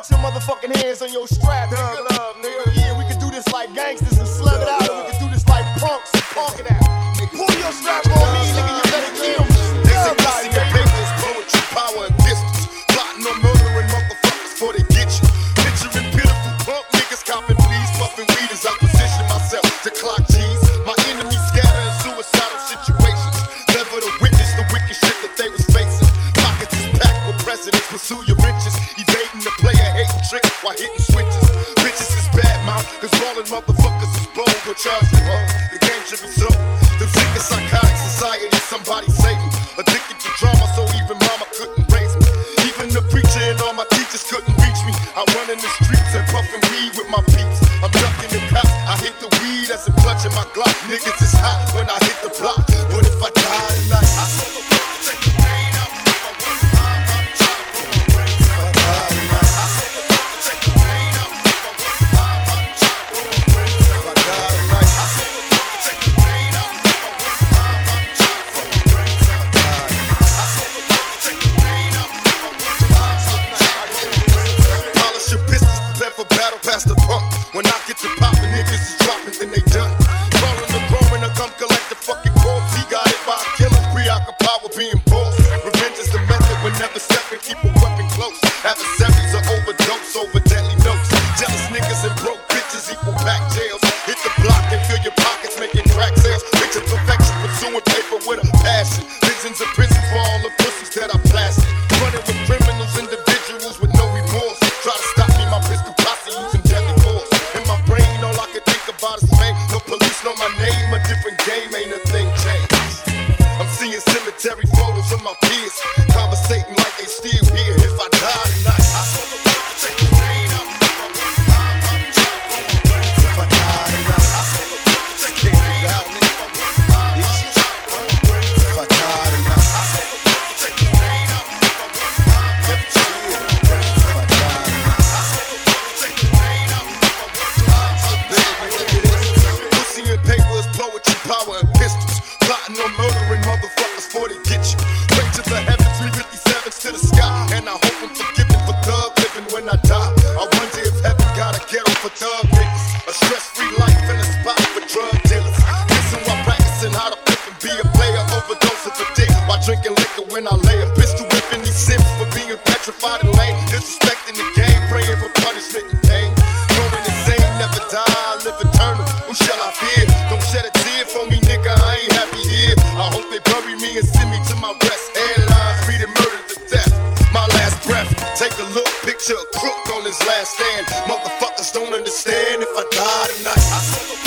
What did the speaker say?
Put your motherfucking hands on your strap, nigga. Love, nigga. while hitting switches. Bitches is bad mouth, cause ballin' motherfuckers is blown. Go charge you, huh? The game should be so. Back jails. Hit the block and fill your pockets, making crack sales. Picture perfection, pursuing paper with a passion. Visions of prison for all the pussies that I blasted. Running with criminals, individuals with no remorse. Try to stop me, my pistol posse using deadly force. In my brain, all I can think about is fame. The police know my name, a different game, ain't a thing changed. I'm seeing cemetery photos of my peers, conversating like they still here. If I die to the sky, and I hope I'm forgiven for thug living when I die. I wonder if heaven got a ghetto for thug niggas, a stress-free life and a spot for drug dealers. Listen while practicing how to pick and be a player, overdosing for dick while drinking liquor when I lay a pistol whipping these sips for being petrified and. Take a look, picture a crook on his last stand. Motherfuckers don't understand if I die tonight. I